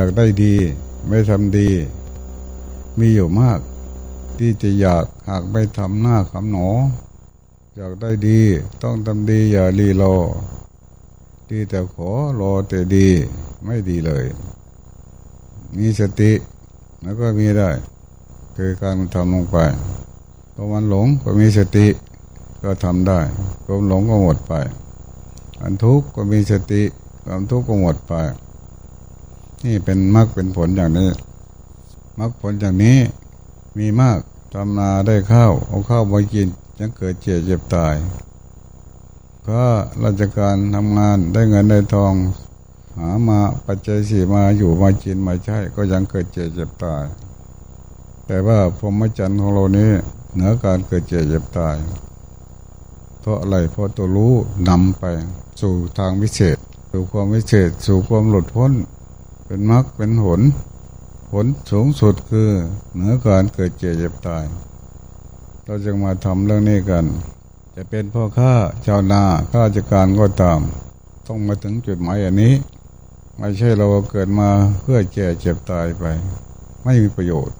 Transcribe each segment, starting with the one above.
อยากได้ดี ไม่ทำดี มีอยู่มาก ที่จะอยากหากไม่ทำหน้าคำหนอ อยากได้ดี ต้องทำดีอย่ารีรอดีแต่ขอรอแต่ดี ไม่ดีเลย มีสติแล้วก็มีได้ คือการทำลงไปพอมันหลงก็มีสติก็ทำได้ความหลงก็หมดไปอันทุกข์ก็มีสติความทุกข์ก็หมดไป นี่เป็นมรรคเป็นผลอย่างนี้มรรคผลอย่างนี้มีมากทำนาได้ข้าวเอาข้าวมากินยังเกิดเจ็บเจ็บตาย ก็ราชการทำงานได้เงินได้ทองหามาปัจจัยสี่มาอยู่มากินมาใช้ก็ยังเกิดเจ็บเจ็บตาย แต่ว่าพรหมจรรย์ของเรานี้เหนือการเกิดเจ็บเจ็บตาย เพราะอะไรเพราะตัวรู้นำไปสู่ทางวิเศษ สู่ความวิเศษ สู่ความหลุดพ้น เป็นมรรคเป็นผล ผลสูงสุดคือเหนือการเกิดเจ็บเจ็บตาย เราจะมาทำเรื่องนี้กัน จะเป็นพ่อข้าชาวนาข้าราชการก็ตาม ต้องมาถึงจุดหมายอันนี้ ไม่ใช่เราเกิดมาเพื่อแก่เจ็บตายไป ไม่มีประโยชน์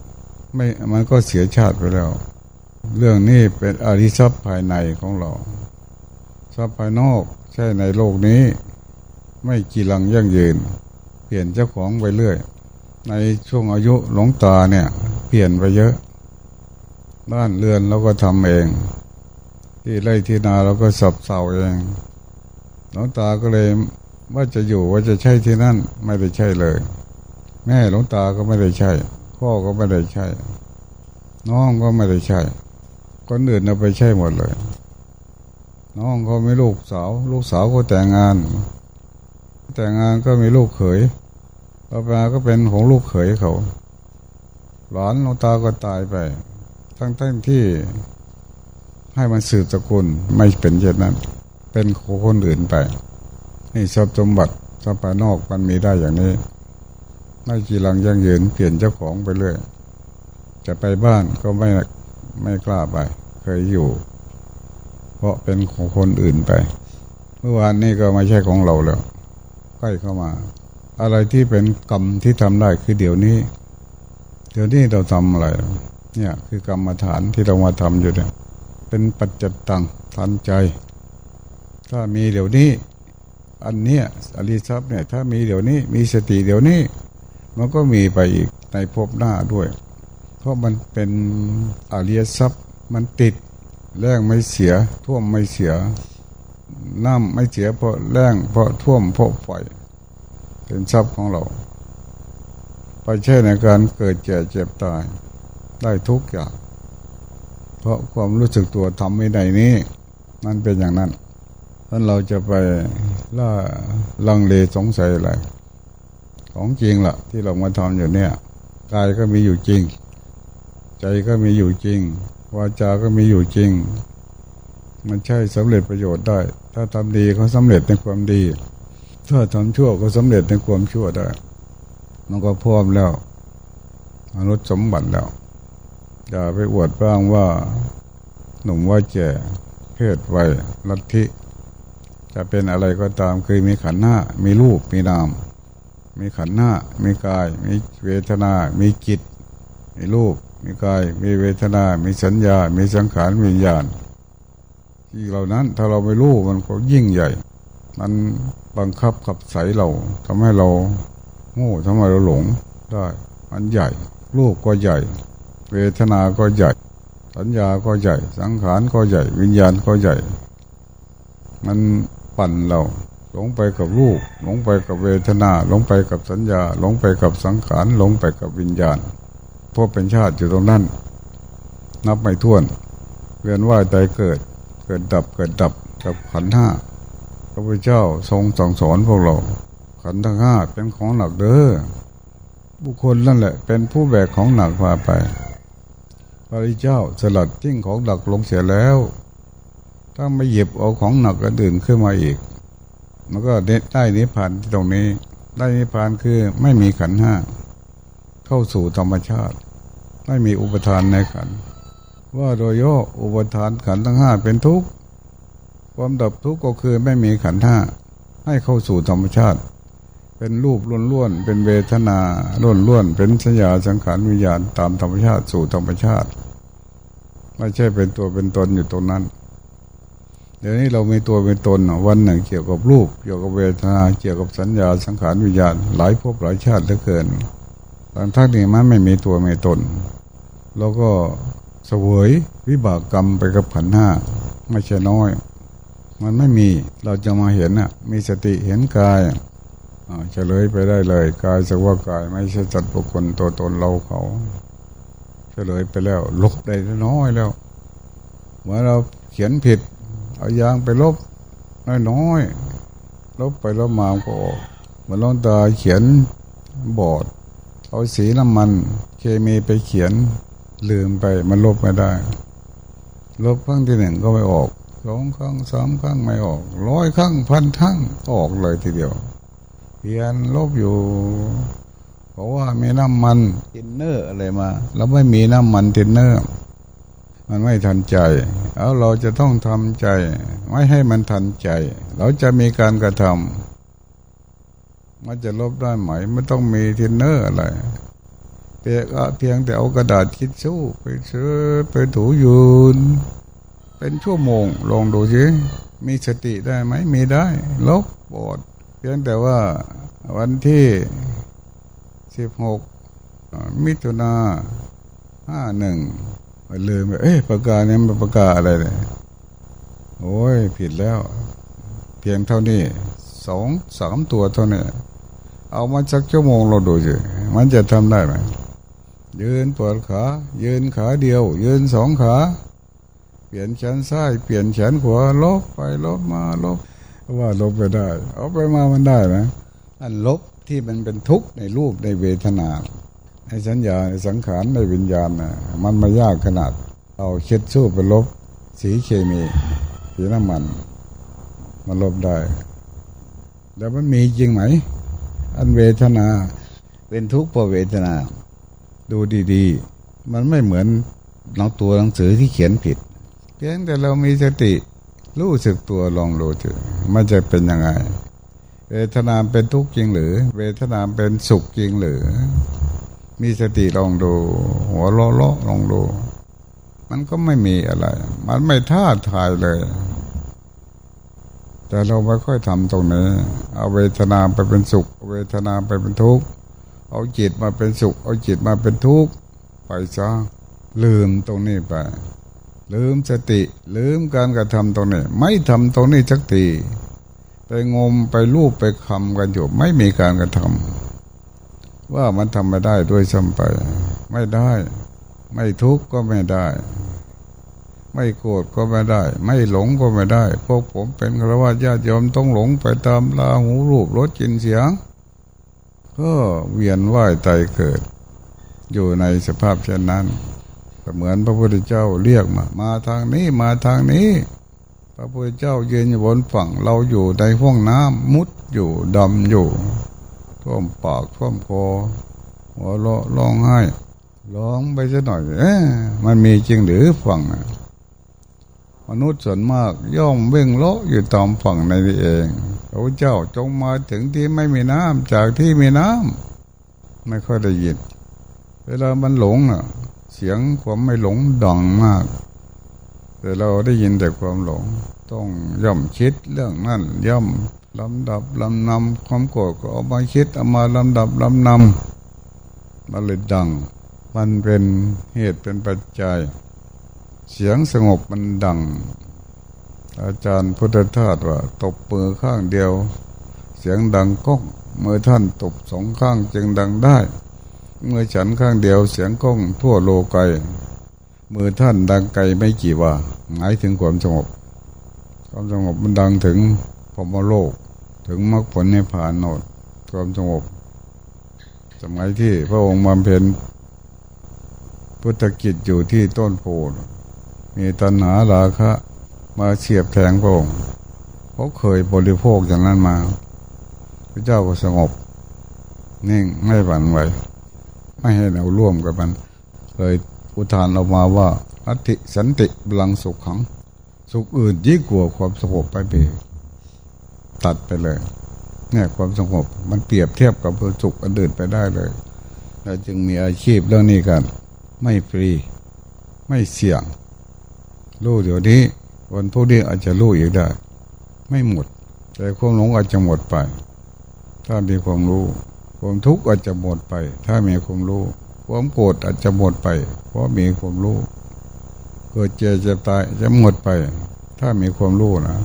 ไม่มันก็เสียชาติไปแล้ว เรื่องนี้เป็นอริทรัพย์ภายในของเราทรัพย์ภายนอกใช่ในโลกนี้ ไม่กีรังยั่งยืน เปลี่ยนเจ้าของไปเรื่อย ในช่วงอายุหลงตาเนี่ย เปลี่ยนไปเยอะ บ้านเรือนเราก็ทำเอง ที่ไร่ที่นาเราก็สับเสาเองหลวงตาก็เลยว่าจะอยู่ว่าจะใช่ที่นั่นไม่ได้ใช่เลย แม่หลวงตาก็ไม่ได้ใช่ พ่อก็ไม่ได้ใช่ น้องก็ไม่ได้ใช่คนอื่นเอาไปใช่หมดเลย น้องเขาไม่ลูกสาว ลูกสาวก็แต่งงาน แต่งงานก็มีลูกเขย ต่อมาก็เป็นของลูกเขยเขา หลานหลวงตาก็ตายไป ทั้งทั้งที่ให้มันสืบสกุลไม่เป็นเช่นนั้น เป็นของคนอื่นไปนี่ทรัพย์สมบัติทรัพย์ภายนอกมันมีได้อย่างนี้ไม่กีรังยั่งยืนเปลี่ยนเจ้าของไปเรื่อยจะไปบ้านก็ไม่ไม่กล้าไป เคยอยู่ เพราะเป็นของคนอื่นไป เมื่อวานนี้ก็ไม่ใช่ของเราแล้วใกล้เข้ามา อะไรที่เป็นกรรมที่ทำได้คือเดี๋ยวนี้ เดี๋ยวนี้เราทำอะไร เนี่ยคือกรรมฐานที่เรามาทำอยู่เนี่ย เป็นปัจจิตังทันใจ ถ้ามีเดี๋ยวนี้ อันเนี้ยอริทรัพย์เนี่ย ถ้ามีเดี๋ยวนี้มีสติเดี๋ยวนี้ มันก็มีไปอีกในภพหน้าด้วย เพราะมันเป็นอริยทรัพย์มันติดแรงไม่เสียท่วมไม่เสียน้ำไม่เสียเพราะแรงเพราะท่วมเพราะไฟ เป็นทรัพย์ของเรา ไปใช่ในการเกิดเจ็บเจ็บตาย ได้ทุกอย่าง เพราะความรู้สึกตัวทำไม่ได้นี้ มันเป็นอย่างนั้นท่านเราจะไปล่าลังเลสงสัยอะไร ของจริงละ่ะ ที่เรามาทำอยู่เนี่ยกายก็มีอยู่จริง ใจก็มีอยู่จริงวาจาก็มีอยู่จริง มันใช่สำเร็จประโยชน์ได้ ถ้าทำดีก็สำเร็จในความดี ถ้าทำชั่วก็สำเร็จในความชั่วได้ มันก็พร้อมแล้วมนุษย์สมบัติแล้ว อย่าไปอวดบ้างว่า หนุ่มว่าแก่เพศวัยลัทธิ จะเป็นอะไรก็ตามคือมีขันหน้า มีรูป มีนาม มีขันหน้า มีกาย มีเวทนา มีจิต มีรูป มีกาย มีเวทนา มีสัญญา มีสังขารมีญาณที่เหล่านั้นถ้าเราไม่รู้มันก็ยิ่งใหญ่ มัน บังคับขับใสเราทำให้เราโง่ทำให้เราหลงได้มันใหญ่รูปก็ใหญ่ เวทนาก็ใหญ่ สัญญาก็ใหญ่ สังขารก็ใหญ่ วิญญาณก็ใหญ่ มันปั่นเราหลงไปกับรูปหลงไปกับเวทนาหลงไปกับสัญญาหลงไปกับสังขารหลงไปกับวิญญาณพบเป็นชาติอยู่ตรงนั้น นับไม่ถ้วนเวียนว่ายใจเกิด เกิดดับเกิดดับกับขันห้า ระพุทธเจ้าทรงสั่งสอนพวกเรา ขันทั้งห้าเป็นของหนักเด้อบุคคลนั่นแหละ เป็นผู้แบกของหนักพาไป พระเจ้าสลัดทิ้งของหนักลงเสียแล้ว ถ้าไม่หยิบเอาของหนักก็ดื่นขึ้นมาอีก มันก็ได้นิพพานตรงนี้ ได้นิพพานคือไม่มีขันห้าเข้าสู่ธรรมชาติ ไม่มีอุปทานในขัน ว่าโดยย่ออุปทานขันทั้งห้าเป็นทุกข์ ความดับทุกข์ก็คือไม่มีขันธ์ห้าให้เข้าสู่ธรรมชาติ เป็นรูปล้วนๆเป็นเวทนาล้วนๆเป็นสัญญาสังขารวิญญาณตามธรรมชาติสู่ธรรมชาติไม่ใช่เป็นตัวเป็นตนอยู่ตรงนั้น เดี๋ยวนี้เรามีตัวเป็นตนวันหนึ่งเกี่ยวกับรูป เกี่ยวกับเวทนาเกี่ยวกับสัญญาสังขารวิญญาณหลายภพหลายชาติเหลือเกินบางท่านนี่มันไม่มีตัวไม่ตน แล้วก็เสวยวิบากกรรมไปกับขันห้าไม่ใช่น้อย มันไม่มีเราจะมาเห็นอะ มีสติเห็นกายเฉลยไปได้เลย กายสักว่ากายไม่ใช่จัดบุคคลตัวตนเราเขาเฉลยไปแล้วลบได้น้อยแล้วเมื่อเราเขียนผิด เอายางไปลบน้อยๆลบไปลบมาก็ออกเหมือนหลวงตาเขียนบอร์ดเอาสีน้ำมัน เคมีไปเขียนลืมไปมันลบไม่ได้ ลบครั้งที่หนึ่งก็ไม่ออก สองครั้งสามครั้งไม่ออกร้อยครั้งพันครั้งออกเลยทีเดียวเพียรลบอยู่ เพราะว่ามีน้ำมันทินเนอร์อะไรมา แล้วไม่มีน้ำมันทินเนอร์ มันไม่ทันใจแล้วเราจะต้องทำใจ ไม่ให้มันทันใจ เราจะมีการกระทำมันจะลบได้ไหมไม่ต้องมีทินเนอร์อะไรเพียงเพียงแต่เอากระดาษคิดสู้ไปเชื้อไปถูยืน เป็นชั่วโมงลองดูสิมีสติได้ไหมมีได้ลบบดเพียงแต่ว่าวันที่สิบหกมิถุนาห้าหนึ่งลืมไปเอ๊ะประกาศนี้มันประกาศอะไรเลยโอ้ยผิดแล้ว เพียงเท่านี้สองสามตัวเท่านี้เอามาสักชั่วโมงเราดูสิมันจะทำได้ไหมยืนปวดขา ยืนขาเดียว ยืนสองขา เปลี่ยนแขนซ้ายเปลี่ยนแขนขวาลบไปลบมาลบว่าลบไปได้ เอาไปมามันได้ไหมอันลบที่มันเป็นทุกข์ในรูปในเวทนาในสัญญาในสังขารในวิญญาณนะมันไม่ยากขนาด เอาเช็ดสู้ไปลบ สีเคมีสีน้ำมันมันลบได้ แล้วมันมีจริงไหม อันเวทนา เป็นทุกข์เพราะเวทนา ดูดี ๆ มันไม่เหมือนหนังตัวหนังสือที่เขียนผิด เพียงแต่เรามีสติ รู้สึกตัวลองดูเถอะมันจะเป็นยังไง เวทนาเป็นทุกข์จริงหรือ เวทนาเป็นสุขจริงหรือ มีสติลองดู หัวล้อล้อลองดู มันก็ไม่มีอะไร มันไม่ท้าทายเลย แต่เราไม่ค่อยทำตรงนี้ เอาเวทนาไปเป็นสุข เวทนาไปเป็นทุกข์เอาจิตมาเป็นสุข เอาจิตมาเป็นทุกข์ไปซะลืมตรงนี้ไป ลืมสติ ลืมการกระทำตรงนี้ ไม่ทำตรงนี้สักทีไปงมไปรูปไปคำกันอยู่ไม่มีการกระทำว่ามันทำไม่ได้ด้วยซ้ำไป ไม่ได้ ไม่ทุกข์ก็ไม่ได้ ไม่โกรธก็ไม่ได้ ไม่หลงก็ไม่ได้ พวกผมเป็นครวญญาติโยมต้องหลงไปตามลาหูรูปรสจินเสียง ก็เวียนว่ายใจเกิด อยู่ในสภาพเช่นนั้น เหมือนพระพุทธเจ้าเรียกมา มาทางนี้มาทางนี้ พระพุทธเจ้าเยืนอยู่บนฝั่งเราอยู่ในห้องน้ำมุดอยู่ดำอยู่ ท่วมปากท่วมคอหัวเราะร้องไห้ร้องไปสักหน่อยเอ๊ะมันมีจริงหรือฝั่งมนุษย์ส่วนมากย่อมเว่งเลาะอยู่ตามฝั่งในนี้เองพระเจ้าจงมาถึงที่ไม่มีน้ำจากที่มีน้ำไม่ค่อยได้ยิน เวลามันหลงอะ เสียงความไม่หลงดังมาก แต่เราได้ยินแต่ความหลง ต้องย่อมคิดเรื่องนั้นย่อมลำดับลำนำความโกรธก็เอามาคิดเอามาลำดับลำนำมันเลยดัง มันเป็นเหตุเป็นปัจจัย เสียงสงบมันดัง อาจารย์พุทธทาสว่า ตบมือข้างเดียว เสียงดังก้องเมื่อท่านตบสองข้างจึงดังได้ มื่อฉันข้างเดียวเสียงก้องทั่วโลกไกมือท่านดังไกลไม่กี่ว่า หมายถึงความสงบ ความสงบมันดังถึงพรมโลก ถึงมรรคผลในผ่านโนดความสงบ สมัยที่พระองค์บำเพ็ญพุทธกิจอยู่ที่ต้นโพมีตัณหาราคะ มาเฉียบแทงพระองค์เขาเคยบริโภคอย่างนั้นมา พระเจ้าก็สงบ นิ่งไม่หวั่นไหว ไม่ให้เราร่วมกับมัน เลยอุทานออกมาว่าอัติสันติบลังสุขขัง สุขอื่นยิ่งกว่าความสงบไปเบตัดไปเลยเนี่ยความสงบมันเปรียบเทียบกับความสุขอันอื่นไปได้เลยเราจึงมีอาชีพเรื่องนี้กัน ไม่ฟรี ไม่เสี่ยง รู้เดี๋ยวนี้วันพวกนี้อาจจะรู้อีกได้ ไม่หมด แต่ความหลงอาจจะหมดไป ถ้ามีความรู้ ความทุกข์อาจจะหมดไป ถ้ามีความรู้ ความโกรธอาจจะหมดไป เพราะมีความรู้เกิดเจ็บจะตายจะหมดไป ถ้ามีความรู้นะ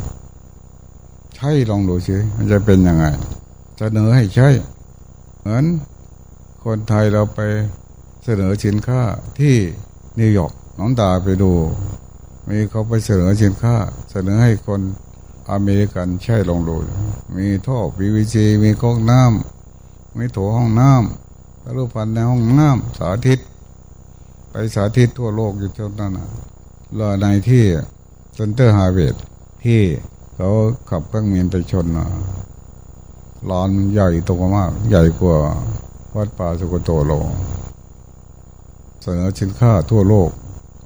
ใช่ลองดูสิมันจะเป็นยังไงเสนอให้ใช่เหมือนคนไทยเราไปเสนอสินค้าที่นิวยอร์กน้องตาไปดู มีเขาไปเสนอสินค้า เสนอให้คนอเมริกันใช่ลองดู มีท่อ PVC มีก๊อกน้ำ มีโถห้องน้ำพระรูปพันในห้องน้ำสาธิต ไปสาธิตทั่วโลกอยู่เท่านั้นนะรอในที่เซ็นเตอร์ฮาร์เวดที่เขาขับเครื่องบินไปชนนะลานใหญ่โตมาก ใหญ่กว่าวัดป่าสุกโตโลเสนอสินค้าทั่วโลก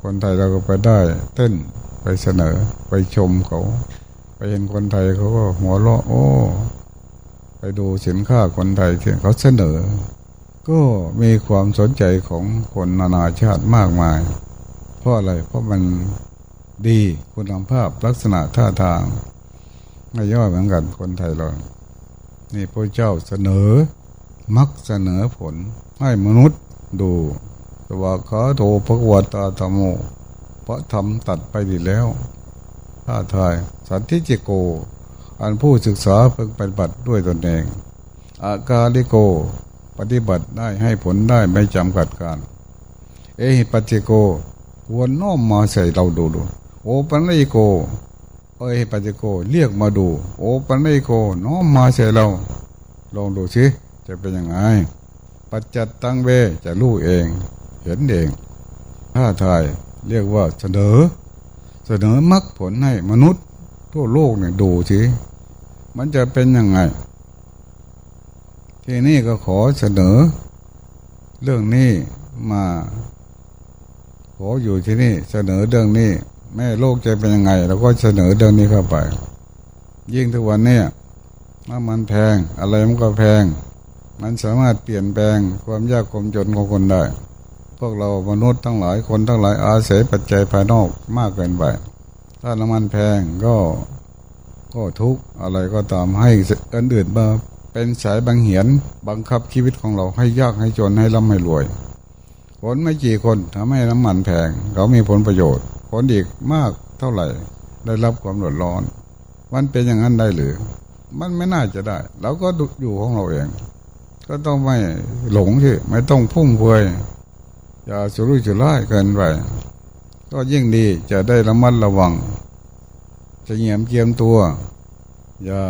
คนไทยเราก็ไปได้เต้นไปเสนอไปชมเขา ไปเห็นคนไทยเขาก็หัวเราะโอ้ ไปดูสินค้าคนไทยที่เขาเสนอ ก็มีความสนใจของคนนานาชาติมากมาย เพราะอะไร เพราะมันดีคุณภาพลักษณะท่าทางไม่ย่อยเหมือนกันคนไทยเรา นี่พระเจ้าเสนอ มักเสนอผล ให้มนุษย์ดูสวากขาโตภควตาธรรมโมพระธรรมตัดไปดีแล้วท่าทาย สันติจิโก อันผู้ศึกษาเพิ่งปฏิบัติด้วยตนเอง อากาลิโก ปฏิบัติได้ให้ผลได้ไม่จำกัดการ เอหิปัจจิโกควรน้อมมาใส่เราดูดู โอปัญญิโก เอหิปัจจิโกเรียกมาดู โอปัญญิโกน้อมมาใส่เรา ลองดูสิจะเป็นยังไง ปัจจัตตังเวจะรู้เอง เห็นเองถ้าทายเรียกว่าเสนอ เสนอมรรคผลให้มนุษย์ทั่วโลกเนี่ยดูสิ มันจะเป็นยังไง ที่นี่ก็ขอเสนอ เรื่องนี้มา ขออยู่ที่นี่เสนอเรื่องนี้ แม่โลกจะเป็นยังไงเราก็เสนอเรื่องนี้เข้าไป ยิ่งทุกวันนี้น้ำมันแพงอะไรมันก็แพง มันสามารถเปลี่ยนแปลงความยากความจนของคนได้ พวกเรามนุษย์ทั้งหลายคนทั้งหลายอาศัยปัจจัยภายนอกมากเกินไป ถ้าน้ำมันแพงก็ ก็ทุกอะไรก็ตามให้อันอื่นมาเป็นสายบังเหียนบังคับชีวิตของเราให้ยากให้จนให้ร่ำให้รวย คนไม่กี่คนทำให้น้ำมันแพงเขามีผลประโยชน์ คนอีกมากเท่าไหร่ ได้รับความเดือดร้อน มันเป็นอย่างนั้นได้หรือ มันไม่น่าจะได้เราก็อยู่ของเราเอง ก็ต้องไม่หลงที่ไม่ต้องพุ่งเพยอย่าสุรุ่ยสุร่ายเกินไปก็ยิ่งดีจะได้ระมัดระวัง จะเงียบเกียมตัว อย่า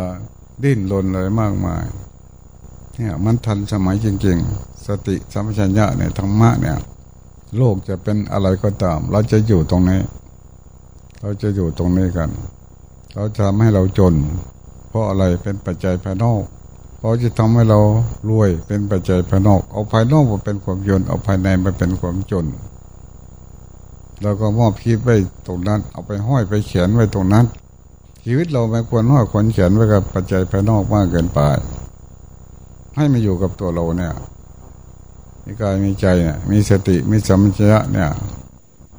ดิ้นรนเลยมากมายเนี่ยมันทันสมัยจริงๆ สติสัมปชัญญะเนี่ยธรรมะเนี่ย โลกจะเป็นอะไรก็ตาม เราจะอยู่ตรงนี้ เราจะอยู่ตรงนี้กัน เราจะทำให้เราจน เพราะอะไรเป็นปัจจัยภายนอกเขาจะทำให้เรารวยเป็นปัจจัยภายนอก เอาภายนอกมาเป็นความยนเอาภายในมาเป็นความจนเราก็มอบชีวิตไว้ตรงนั้น เอาไปห้อยไปเขียนไว้ตรงนั้น ชีวิตเราไม่ควรห้อยควรเขียนไว้กับปัจจัยภายนอกมากเกินไป ให้มาอยู่กับตัวเราเนี่ย มีกายมีใจเนี่ยมีสติมีสัมผัสเนี่ย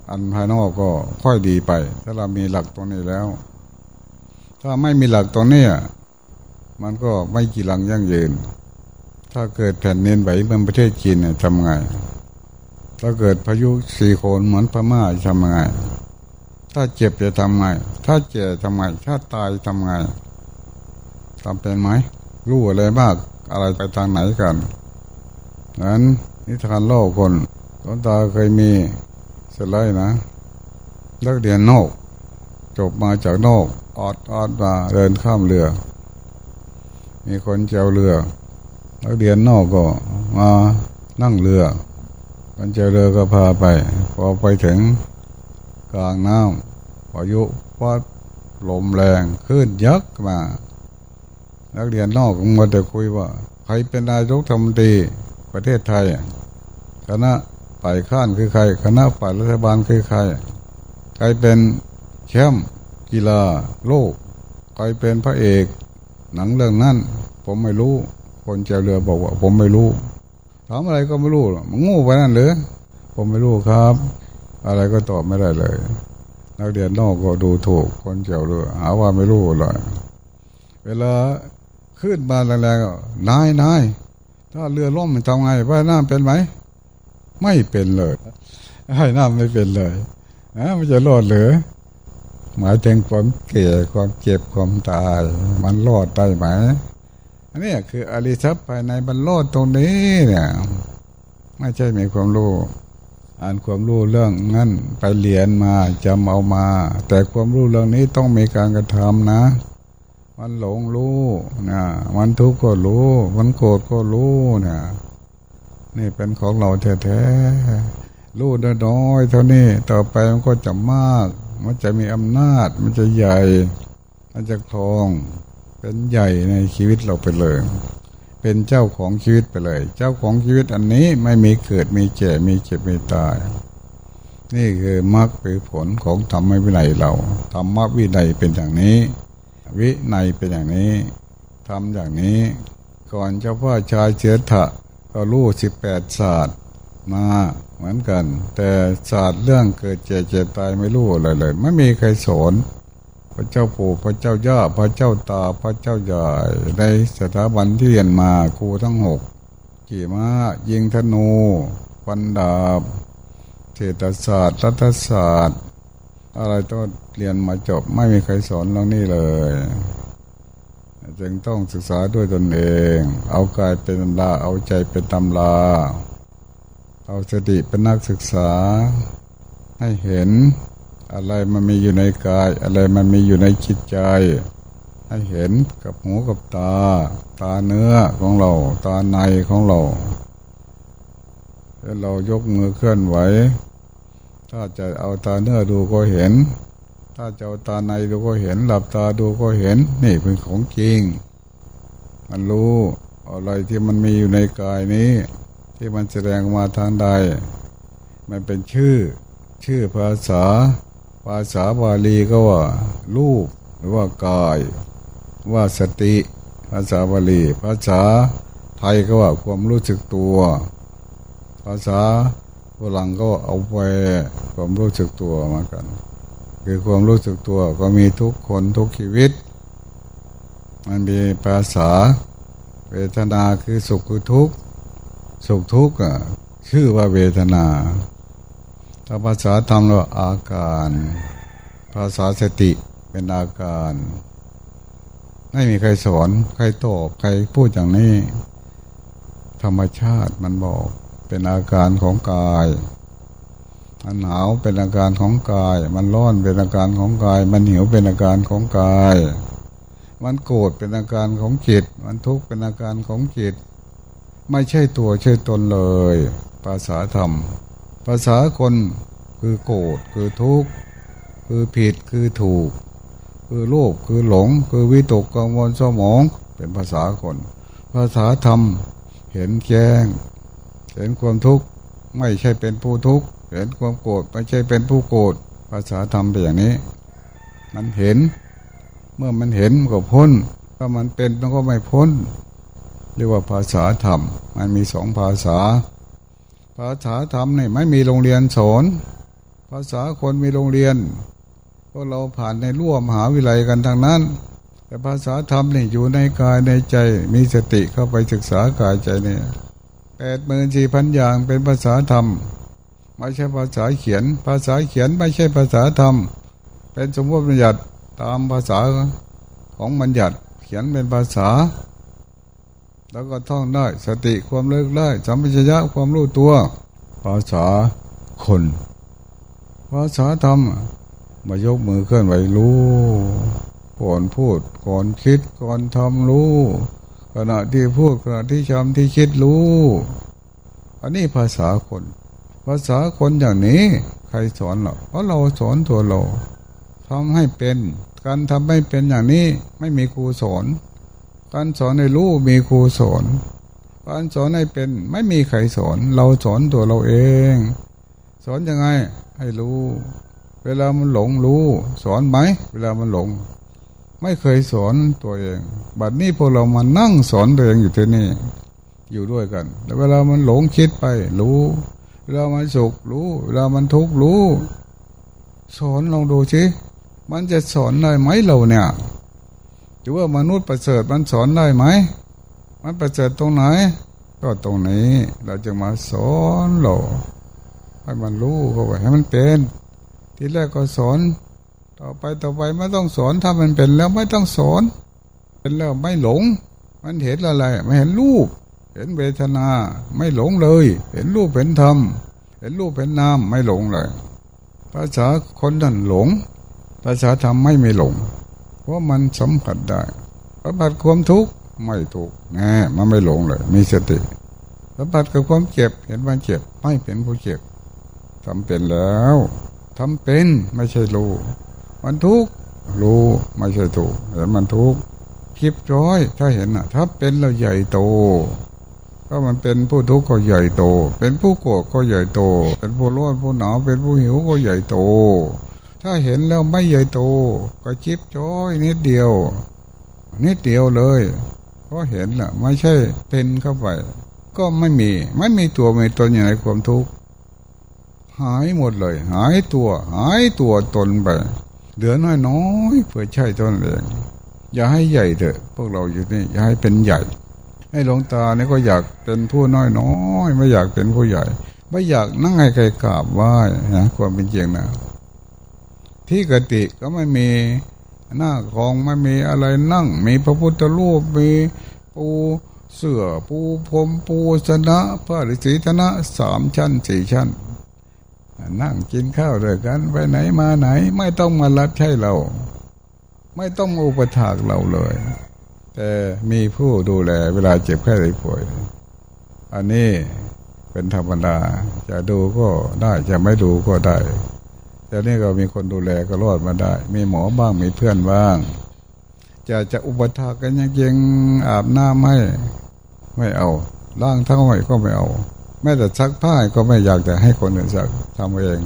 อันภายนอกก็ค่อยดีไป ถ้าเรามีหลักตรงนี้แล้ว ถ้าไม่มีหลักตรงนี้มันก็ไม่กี่ลังยั่งยืน ถ้าเกิดแผ่นเนินไหวเมืองประเทศจีนเนี่ยทำไง ถ้าเกิดพายุสี่โคนเหมือนพม่าทำไง ถ้าเจ็บจะทำไง ถ้าเจ็บทำไง ถ้าตายทำไงทำเป็นไหม รู้อะไรมากอะไรไปทางไหนกันนั้นนิทานเล่าคนตอนตาเคยมีสไลด์นะนักเรียนนอก จบมาจากนอกออดออดมาเดินข้ามเรือ มีคนเจ้าเรือนักเรียนนอกก็มานั่งเรือคนเจ้าเรือก็พาไป พอไปถึง กลางน้ำพายุพัดลมแรงขึ้นยักษ์มา นักเรียนนอกก็มาแต่คุยว่า ใครเป็นนายกธรรมนตรีประเทศไทย คณะฝ่ายข้านคือใคร คณะฝ่ายรัฐบาลคือใคร ใครเป็นแชมป์กีฬาโลก ใครเป็นพระเอก หนังเรื่องนั้น ผมไม่รู้ คนเจ้าเรือบอกว่า ผมไม่รู้ถามอะไรก็ไม่รู้มันงูไปนั่นหรือผมไม่รู้ครับ อะไรก็ตอบไม่ได้เลย นักเรียนนอกก็ดูถูกคนเจ้าเรือหาว่าไม่รู้เลยเวลาขึ้นมาแรงๆก็นายนายถ้าเรือล่มมันทำไงว่ายน้ำเป็นไหม ไม่เป็นเลยว่ายน้ำไม่เป็นเลยนะมันจะรอดหรือ หมายถึงความเก่ความเจ็บความตาย มันรอดได้ไหมอันนี้คืออริสัพภายในบรรลอดตรงนี้เนี่ย ไม่ใช่มีความรู้ อ่านความรู้เรื่องนั้นไปเรียนมาจำเอามา แต่ความรู้เรื่องนี้ต้องมีการกระทำนะ มันหลงรู้นะมันทุกข์ก็รู้ มันโกรธก็รู้นะนี่เป็นของเราแท้ๆรู้น้อยเท่านี้ต่อไปมันก็จะมาก มันจะมีอำนาจ มันจะใหญ่ มันจะครอง เป็นใหญ่ในชีวิตเราไปเลย เป็นเจ้าของชีวิตไปเลย เจ้าของชีวิตอันนี้ไม่มีเกิดมีเจ็บมีเจ็บมีตาย นี่คือมรรคเป็นผลของธรรมวินัยเราธรรมวินัยเป็นอย่างนี้ วินัยเป็นอย่างนี้ทำอย่างนี้ ก่อนเจ้าพ่อชายเชื้อถะก็รู้สิบแปดศาสตร์มาเหมือนกัน แต่ศาสตร์เรื่องเกิดเจ็บเจ็บตายไม่รู้อะไรเลย ไม่มีใครสอน พระเจ้าปู่พระเจ้าย่าพระเจ้าตาพระเจ้าใหญ่ในสถาบันที่เรียนมาครูทั้งหกขี่ม้ายิงธนูฟันดาบเศรษฐศาสตร์รัฐศาสตร์ อะไรต้องเรียนมาจบไม่มีใครสอนเรื่องนี้เลยจึงต้องศึกษาด้วยตนเอง เอากายเป็นตำราเอาใจเป็นตำราเอาสติเป็นนักศึกษา ให้เห็น อะไรมันมีอยู่ในกาย อะไรมันมีอยู่ในจิตใจ ให้เห็นกับหูกับตา ตาเนื้อของเรา ตาในของเราถ้าเรายกมือเคลื่อนไหว ถ้าจะเอาตาเนื้อดูก็เห็น ถ้าจะเอาตาในดูก็เห็น หลับตาดูก็เห็น นี่เป็นของจริง มันรู้อะไรที่มันมีอยู่ในกายนี้ ที่มันแสดงมาทางใด มันเป็นชื่อ ชื่อภาษา ภาษาบาลีก็ว่า รูปหรือว่ากาย ว่าสติ ภาษาบาลี ภาษาไทยก็ว่าความรู้สึกตัว ภาษาฝรั่งก็เอาไปความรู้สึกตัวมากัน คือความรู้สึกตัวก็มีทุกคนทุกชีวิต มันมีภาษา เวทนาคือสุขคือทุกข์สุขทุกข์อะชื่อว่าเวทนา ถ้าภาษาธรรมเราอาการ ภาษาสติเป็นอาการ ไม่มีใครสอนใครตอบใครพูดอย่างนี้ ธรรมชาติมันบอกเป็นอาการของกายมันหนาวเป็นอาการของกาย มันร้อนเป็นอาการของกาย มันหิวเป็นอาการของกาย มันโกรธเป็นอาการของจิต มันทุกข์เป็นอาการของจิต ไม่ใช่ตัวใช่ตนเลย ภาษาธรรม ภาษาคนคือโกรธคือทุกข์คือผิดคือถูก คือโลภคือหลง คือวิตกกังวลสมองเป็นภาษาคน ภาษาธรรมเห็นแจ้ง เห็นความทุกข์ไม่ใช่เป็นผู้ทุกข์เห็นความโกรธไม่ใช่เป็นผู้โกรธภาษาธรรมเป็นอย่างนี้ มันเห็น เมื่อมันเห็นมันก็พ้นถ้ามันเป็นมันก็ไม่พ้น เรียกว่าภาษาธรรม มันมีสองภาษา ภาษาธรรมนี่ไม่มีโรงเรียนสอน ภาษาคนมีโรงเรียนพวกเราผ่านในร่วมหาวิทยาลัยกันทางนั้น แต่ภาษาธรรมนี่อยู่ในกายในใจมีสติเข้าไปศึกษากายใจนี่แปดหมื่นสี่พันอย่างเป็นภาษาธรรม ไม่ใช่ภาษาเขียน ภาษาเขียนไม่ใช่ภาษาธรรม เป็นสมมติบัญญัติตามภาษาของบัญญัติเขียนเป็นภาษา แล้วก็ท่องได้ สติความเลิกได้สัมปชัญญะความรู้ตัว ภาษาคน ภาษาธรรมมายกมือเคลื่อนไหวรู้ก่อนพูดก่อนคิดก่อนทำรู้ ขณะที่พูดขณะที่ชำที่คิดรู้ อันนี้ภาษาคน ภาษาคนอย่างนี้ใครสอนเราเพราะเราสอนตัวเราทำให้เป็น การทำให้เป็นอย่างนี้ไม่มีครูสอน การสอนให้รู้มีครูสอนการสอนให้เป็นไม่มีใครสอน เราสอนตัวเราเอง สอนยังไงให้รู้ เวลามันหลงรู้ สอนไหม เวลามันหลง ไม่เคยสอนตัวเอง บัดนี้พวกเรามานั่งสอนตัวเองอยู่ที่นี่ อยู่ด้วยกัน แล้วเวลามันหลงคิดไป รู้ เวลามันสุขรู้ เวลามันทุกข์รู้ สอนลองดูสิมันจะสอนได้ไหมเราเนี่ย หรือว่ามนุษย์ประเสริฐมันสอนได้ไหม มันประเสริฐตรงไหน ก็ตรงนี้ เราจะมาสอนเราให้มันรู้เข้าไปให้มันเป็น ทีแรกก็สอน ต่อไปต่อไปไม่ต้องสอนถ้ามันเป็นแล้วไม่ต้องสอน เป็นแล้วไม่หลง มันเห็นอะไรไม่เห็นรูป เห็นเวทนาไม่หลงเลย เห็นรูปเห็นธรรมเห็นรูปเห็นนามไม่หลงเลย ภาษาคนนั่นหลง ภาษาธรรมไม่ไม่หลง ราะมันสัมผัสได้สัมผัสความทุกข์ไม่ถูกแน่มันไม่หลงเลย มีสติสัมผัสกับความเจ็บ เห็นมันเจ็บ ไม่เป็นผู้เจ็บทำเป็นแล้วทำเป็นไม่ใช่รู้มันทุกข์รู้ไม่ใช่ถูกเห็นมันทุกข์คลิปร้อย ถ้าเห็นอะ ถ้าเป็นเราใหญ่โตก็มันเป็นผู้ทุกข์ก็ใหญ่โต เป็นผู้โกรธก็ใหญ่โต เป็นผู้ร้อนผู้หนาวเป็นผู้หิวก็ใหญ่โต ถ้าเห็นแล้วไม่ใหญ่โตก็ชิบจ้อยนิดเดียว นิดเดียวเลยเพราะเห็นล่ะ ไม่ใช่เป็นเข้าไป ก็ไม่มี ไม่มีตัวไม่ตนอยู่ในความทุกข์หายหมดเลย หายตัว หายตัวตนไปเหลือน้อยน้อยเพื่อใช่ตนเองอย่าให้ใหญ่เถอะ พวกเราอยู่นี่อย่าให้เป็นใหญ่ ให้หลวงตาเนี่ยก็อยากเป็นผู้น้อยน้อยไม่อยากเป็นผู้ใหญ่ ไม่อยากนั่งให้ใครกราบไหว้นะความเป็นจริงนะ ที่กติก็ไม่มีหน้าของไม่มีอะไรนั่ง มีพระพุทธรูปมีปูเสือปูพรมปูชนะพระฤาษีธนะสามชั้นสี่ชั้น นั่งกินข้าวด้วยกันไปไหนมาไหน ไม่ต้องมารับใช้เรา ไม่ต้องอุปถากเราเลย แต่มีผู้ดูแลเวลาเจ็บแค่ได้ป่วย อันนี้เป็นธรรมดา จะดูก็ได้จะไม่ดูก็ได้ แต่นี่ก็มีคนดูแลก็รอดมาได้ มีหมอบ้างมีเพื่อนบ้าง จะจะอุปถากกันยังยังอาบน้ำให้ไม่เอาล้างเท้าให้ก็ไม่เอา แม้แต่ซักผ้าก็ไม่อยากจะให้คนอื่นซักทำเอง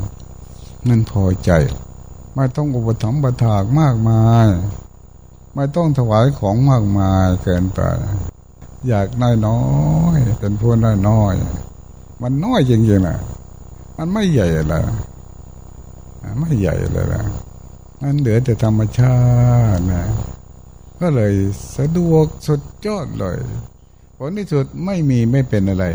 นั่นพอใจ ไม่ต้องอุปถัมภ์ประทากมากมาย ไม่ต้องถวายของมากมายเกินไปอยากน้อยน้อยเป็นผู้น้อยน้อย มันน้อยจริงๆนะมันไม่ใหญ่ลย ไม่ใหญ่เลยนะนั่นเหลือแต่ธรรมชาตินะก็เลยสะดวกสุดยอดเลยผลที่สุดไม่มีไม่เป็นอะไร